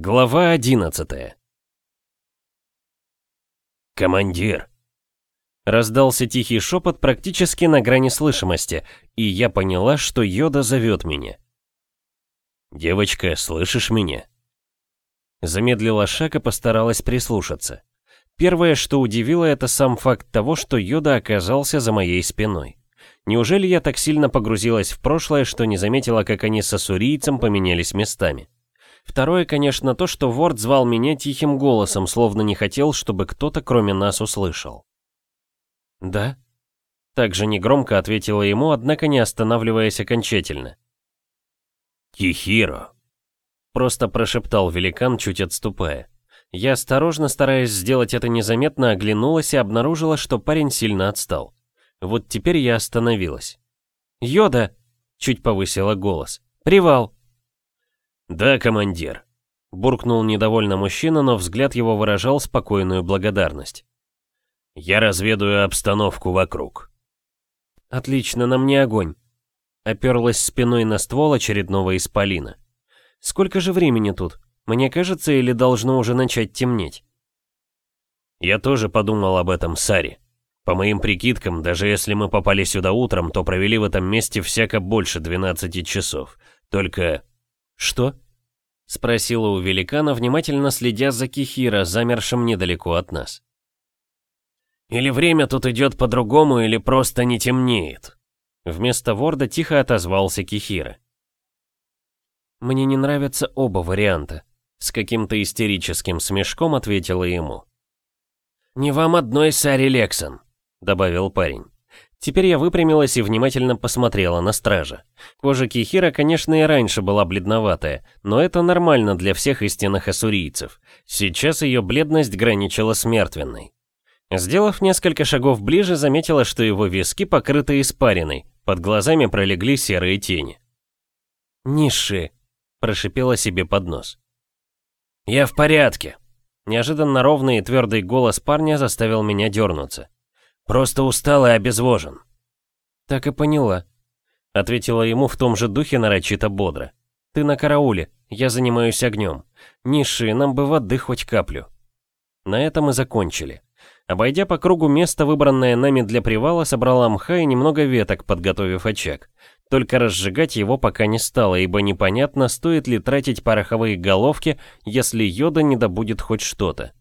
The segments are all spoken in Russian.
Глава 11 «Командир!» Раздался тихий шепот практически на грани слышимости, и я поняла, что Йода зовет меня. «Девочка, слышишь меня?» Замедлила шаг и постаралась прислушаться. Первое, что удивило, это сам факт того, что Йода оказался за моей спиной. Неужели я так сильно погрузилась в прошлое, что не заметила, как они с ассурийцем поменялись местами? Второе, конечно, то, что Ворд звал меня тихим голосом, словно не хотел, чтобы кто-то кроме нас услышал. «Да?» Также негромко ответила ему, однако не останавливаясь окончательно. «Кихиро!» Просто прошептал великан, чуть отступая. Я осторожно, стараясь сделать это незаметно, оглянулась и обнаружила, что парень сильно отстал. Вот теперь я остановилась. «Йода!» — чуть повысила голос. «Привал!» «Да, командир», — буркнул недовольно мужчина, но взгляд его выражал спокойную благодарность. «Я разведаю обстановку вокруг». «Отлично, на мне огонь», — оперлась спиной на ствол очередного исполина. «Сколько же времени тут? Мне кажется, или должно уже начать темнеть?» «Я тоже подумал об этом, Сари. По моим прикидкам, даже если мы попали сюда утром, то провели в этом месте всяко больше 12 часов. Только «Что?» — спросила у великана, внимательно следя за Кихира, замершим недалеко от нас. «Или время тут идет по-другому, или просто не темнеет?» Вместо Ворда тихо отозвался Кихира. «Мне не нравятся оба варианта», — с каким-то истерическим смешком ответила ему. «Не вам одной, Сари Лексон», — добавил парень. Теперь я выпрямилась и внимательно посмотрела на стража. Кожа Кихира, конечно, и раньше была бледноватая, но это нормально для всех истинных ассурийцев. Сейчас ее бледность граничила с мертвенной. Сделав несколько шагов ближе, заметила, что его виски покрыты испариной, под глазами пролегли серые тени. «Низшие», — прошипела себе под нос. «Я в порядке», Неожиданно ровный и твердый голос парня заставил меня дернуться. Просто устал и обезвожен. Так и поняла. Ответила ему в том же духе нарочито бодро. Ты на карауле, я занимаюсь огнем. Низшие, нам бы воды хоть каплю. На этом мы закончили. Обойдя по кругу место, выбранное нами для привала, собрала мха и немного веток, подготовив очаг. Только разжигать его пока не стало, ибо непонятно, стоит ли тратить пороховые головки, если йода не добудет хоть что-то.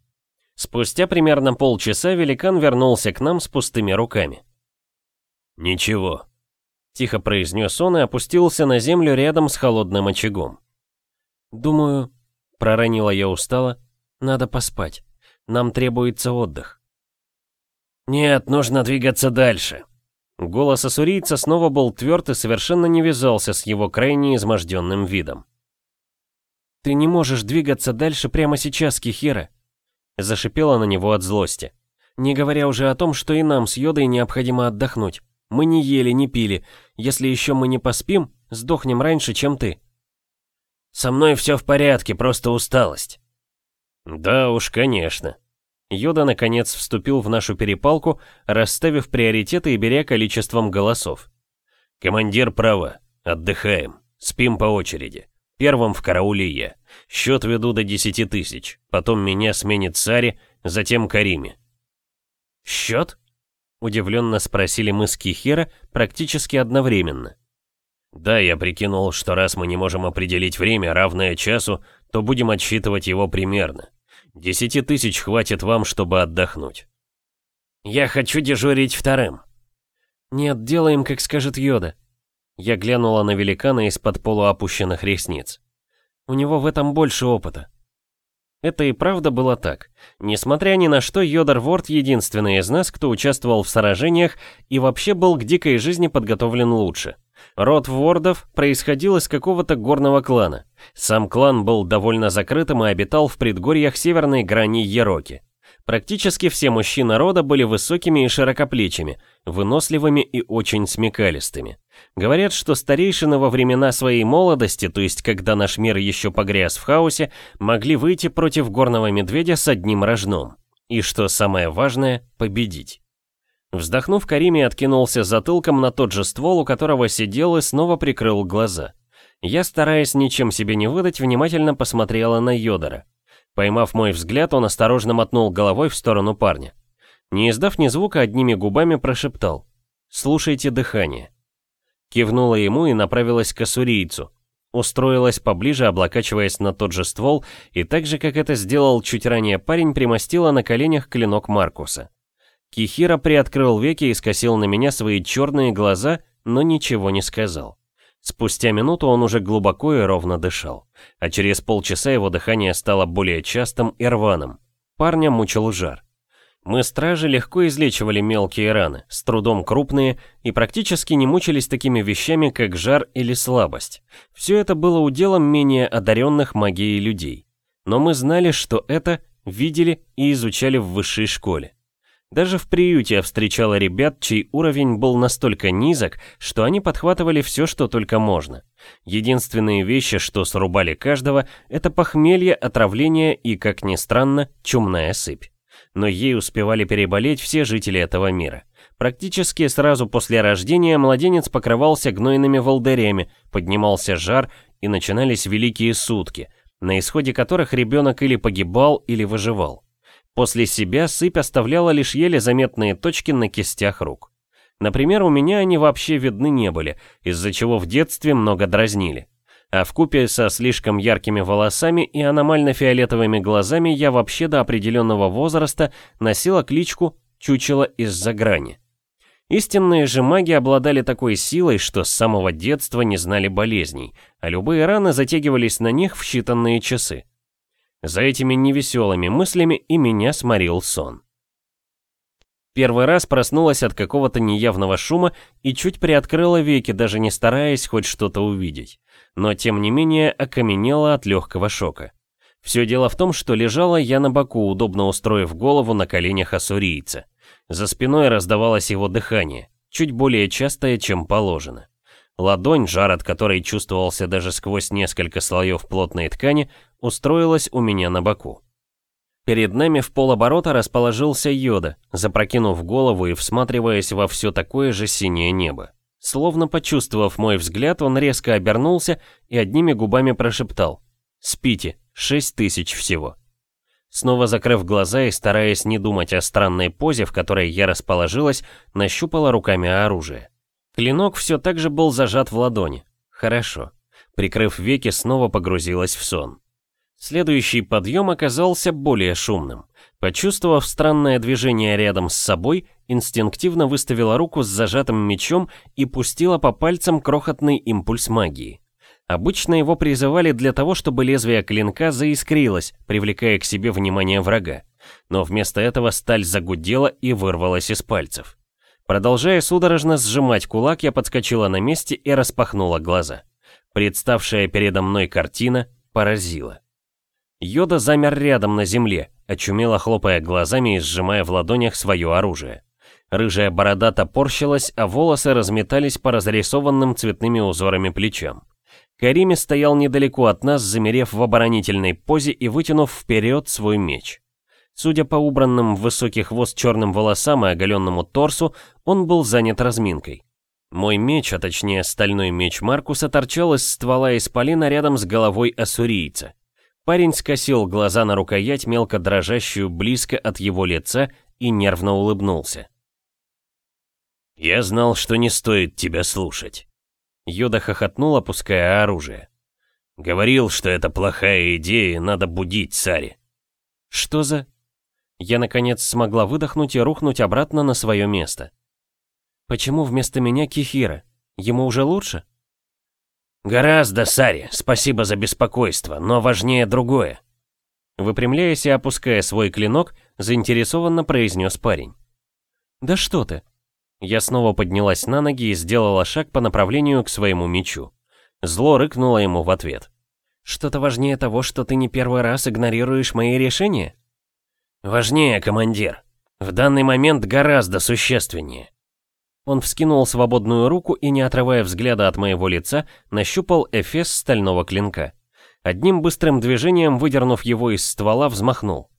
Спустя примерно полчаса великан вернулся к нам с пустыми руками. «Ничего», — тихо произнес он и опустился на землю рядом с холодным очагом. «Думаю», — проронила я устало, — «надо поспать. Нам требуется отдых». «Нет, нужно двигаться дальше». Голос ассурийца снова был тверд и совершенно не вязался с его крайне изможденным видом. «Ты не можешь двигаться дальше прямо сейчас, Кихира», Зашипела на него от злости. Не говоря уже о том, что и нам с Йодой необходимо отдохнуть. Мы не ели, не пили. Если еще мы не поспим, сдохнем раньше, чем ты. Со мной все в порядке, просто усталость. Да уж, конечно. Йода наконец вступил в нашу перепалку, расставив приоритеты и беря количеством голосов. Командир права. Отдыхаем. Спим по очереди. Первым в карауле я. Счет веду до десяти тысяч. Потом меня сменит Сари, затем Кариме. «Счет?» — удивленно спросили мы с Кихера практически одновременно. «Да, я прикинул, что раз мы не можем определить время, равное часу, то будем отсчитывать его примерно. Десяти тысяч хватит вам, чтобы отдохнуть». «Я хочу дежурить вторым». «Нет, делаем, как скажет Йода», я глянула на великана из-под полуопущенных ресниц. У него в этом больше опыта. Это и правда было так. Несмотря ни на что, Йодор Ворд единственный из нас, кто участвовал в сражениях и вообще был к дикой жизни подготовлен лучше. Род Вордов происходил из какого-то горного клана. Сам клан был довольно закрытым и обитал в предгорьях северной грани Ероки. Практически все мужчины рода были высокими и широкоплечими, выносливыми и очень смекалистыми. Говорят, что старейшины во времена своей молодости, то есть когда наш мир еще погряз в хаосе, могли выйти против горного медведя с одним рожном. И что самое важное, победить. Вздохнув, Карими откинулся затылком на тот же ствол, у которого сидел и снова прикрыл глаза. Я, стараясь ничем себе не выдать, внимательно посмотрела на Йодора. Поймав мой взгляд, он осторожно мотнул головой в сторону парня. Не издав ни звука, одними губами прошептал «Слушайте дыхание». Кивнула ему и направилась к ассурийцу. Устроилась поближе, облокачиваясь на тот же ствол, и так же, как это сделал чуть ранее парень, примостила на коленях клинок Маркуса. Кихира приоткрыл веки и скосил на меня свои черные глаза, но ничего не сказал. Спустя минуту он уже глубоко и ровно дышал, а через полчаса его дыхание стало более частым и рваным. Парня мучил жар. Мы, стражи, легко излечивали мелкие раны, с трудом крупные, и практически не мучились такими вещами, как жар или слабость. Все это было уделом менее одаренных магией людей. Но мы знали, что это видели и изучали в высшей школе. Даже в приюте я встречала ребят, чей уровень был настолько низок, что они подхватывали все, что только можно. Единственные вещи, что срубали каждого, это похмелье, отравление и, как ни странно, чумная сыпь но ей успевали переболеть все жители этого мира. Практически сразу после рождения младенец покрывался гнойными волдырями, поднимался жар и начинались великие сутки, на исходе которых ребенок или погибал, или выживал. После себя сыпь оставляла лишь еле заметные точки на кистях рук. Например, у меня они вообще видны не были, из-за чего в детстве много дразнили а в купе со слишком яркими волосами и аномально-фиолетовыми глазами я вообще до определенного возраста носила кличку «Чучело из-за грани». Истинные же маги обладали такой силой, что с самого детства не знали болезней, а любые раны затягивались на них в считанные часы. За этими невеселыми мыслями и меня сморил сон. Первый раз проснулась от какого-то неявного шума и чуть приоткрыла веки, даже не стараясь хоть что-то увидеть. Но тем не менее окаменела от легкого шока. Все дело в том, что лежала я на боку, удобно устроив голову на коленях ассурийца. За спиной раздавалось его дыхание, чуть более частое, чем положено. Ладонь, жар от которой чувствовался даже сквозь несколько слоев плотной ткани, устроилась у меня на боку. Перед нами в полоборота расположился Йода, запрокинув голову и всматриваясь во все такое же синее небо. Словно почувствовав мой взгляд, он резко обернулся и одними губами прошептал «Спите, шесть тысяч всего». Снова закрыв глаза и стараясь не думать о странной позе, в которой я расположилась, нащупала руками оружие. Клинок все так же был зажат в ладони. Хорошо. Прикрыв веки, снова погрузилась в сон. Следующий подъем оказался более шумным. Почувствовав странное движение рядом с собой, инстинктивно выставила руку с зажатым мечом и пустила по пальцам крохотный импульс магии. Обычно его призывали для того, чтобы лезвие клинка заискрилось, привлекая к себе внимание врага. Но вместо этого сталь загудела и вырвалась из пальцев. Продолжая судорожно сжимать кулак, я подскочила на месте и распахнула глаза. Представшая передо мной картина поразила. Йода замер рядом на земле, очумело хлопая глазами и сжимая в ладонях свое оружие. Рыжая борода топорщилась, а волосы разметались по разрисованным цветными узорами плечам. Карими стоял недалеко от нас, замерев в оборонительной позе и вытянув вперед свой меч. Судя по убранным в высокий хвост черным волосам и оголенному торсу, он был занят разминкой. Мой меч, а точнее стальной меч Маркуса, торчал из ствола исполина рядом с головой ассурийца. Парень скосил глаза на рукоять, мелко дрожащую близко от его лица, и нервно улыбнулся. «Я знал, что не стоит тебя слушать». Йода хохотнул, опуская оружие. «Говорил, что это плохая идея, надо будить Сари». «Что за...» Я, наконец, смогла выдохнуть и рухнуть обратно на свое место. «Почему вместо меня Кихира? Ему уже лучше?» «Гораздо, Сари, спасибо за беспокойство, но важнее другое». Выпрямляясь и опуская свой клинок, заинтересованно произнес парень. «Да что ты?» Я снова поднялась на ноги и сделала шаг по направлению к своему мечу. Зло рыкнуло ему в ответ. «Что-то важнее того, что ты не первый раз игнорируешь мои решения?» «Важнее, командир. В данный момент гораздо существеннее. Он вскинул свободную руку и, не отрывая взгляда от моего лица, нащупал эфес стального клинка. Одним быстрым движением, выдернув его из ствола, взмахнул.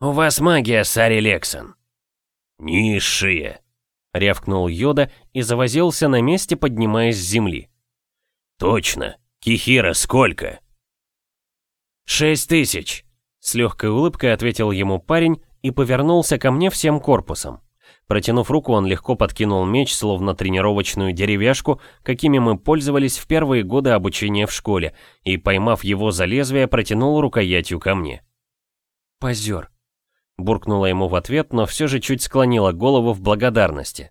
«У вас магия, Сари Лексон!» «Низшие!» — рявкнул Йода и завозился на месте, поднимаясь с земли. «Точно! «Кихира, сколько?» «Шесть тысяч!» С легкой улыбкой ответил ему парень и повернулся ко мне всем корпусом. Протянув руку, он легко подкинул меч, словно тренировочную деревяшку, какими мы пользовались в первые годы обучения в школе, и, поймав его за лезвие, протянул рукоятью ко мне. «Позер», — буркнула ему в ответ, но все же чуть склонила голову в благодарности.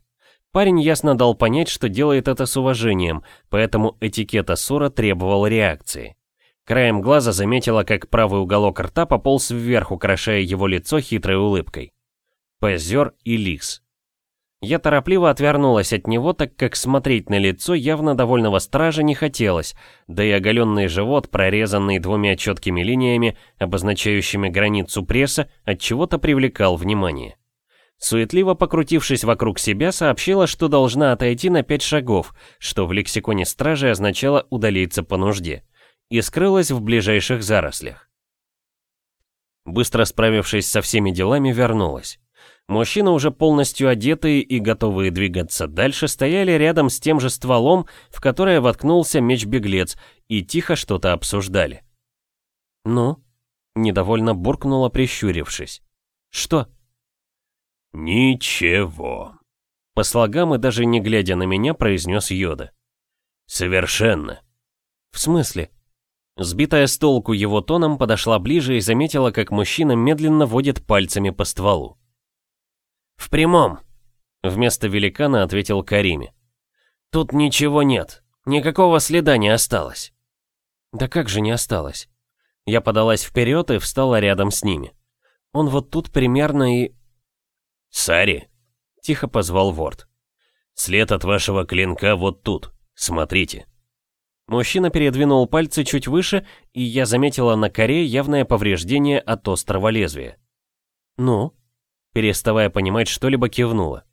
Парень ясно дал понять, что делает это с уважением, поэтому этикет Асура требовал реакции. Краем глаза заметила, как правый уголок рта пополз вверх, украшая его лицо хитрой улыбкой. Позер и лис. Я торопливо отвернулась от него, так как смотреть на лицо явно довольного стража не хотелось, да и оголенный живот, прорезанный двумя четкими линиями, обозначающими границу пресса, от чего-то привлекал внимание. Суетливо покрутившись вокруг себя, сообщила, что должна отойти на пять шагов, что в лексиконе стражи означало удалиться по нужде, и скрылась в ближайших зарослях. Быстро справившись со всеми делами, вернулась. Мужчины, уже полностью одетые и готовые двигаться дальше, стояли рядом с тем же стволом, в которое воткнулся меч-беглец, и тихо что-то обсуждали. «Ну?» — недовольно буркнула, прищурившись. «Что?» «Ничего», — по слогам и даже не глядя на меня, произнес Йода. «Совершенно». «В смысле?» Сбитая с толку его тоном подошла ближе и заметила, как мужчина медленно водит пальцами по стволу. «В прямом», — вместо великана ответил Кариме. «Тут ничего нет, никакого следа не осталось». «Да как же не осталось?» Я подалась вперед и встала рядом с ними. Он вот тут примерно и... «Сари!» — тихо позвал Ворд. «След от вашего клинка вот тут. Смотрите». Мужчина передвинул пальцы чуть выше, и я заметила на коре явное повреждение от острого лезвия. «Ну?» переставая понимать что-либо, кивнула.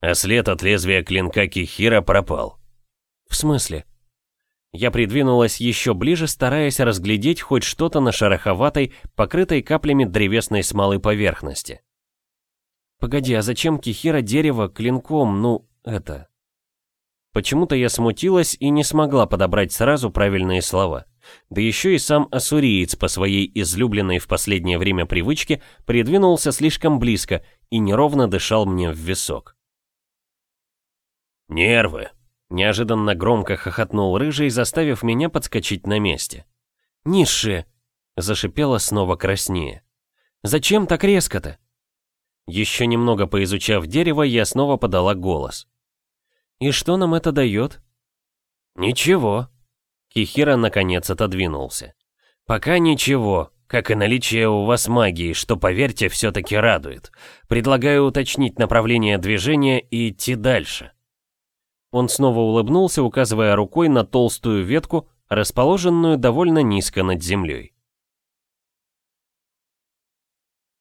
А след от лезвия клинка Кихира пропал. В смысле? Я придвинулась еще ближе, стараясь разглядеть хоть что-то на шероховатой, покрытой каплями древесной смолы поверхности. Погоди, а зачем Кихира дерево клинком, ну, это... Почему-то я смутилась и не смогла подобрать сразу правильные слова. Да еще и сам ассуриец по своей излюбленной в последнее время привычке придвинулся слишком близко и неровно дышал мне в висок. «Нервы!» — неожиданно громко хохотнул рыжий, заставив меня подскочить на месте. «Низшие!» — зашипела снова краснее. «Зачем так резко-то?» Еще немного поизучав дерево, я снова подала голос. «И что нам это дает?» «Ничего». Кихира наконец отодвинулся. «Пока ничего, как и наличие у вас магии, что, поверьте, все-таки радует. Предлагаю уточнить направление движения и идти дальше». Он снова улыбнулся, указывая рукой на толстую ветку, расположенную довольно низко над землей.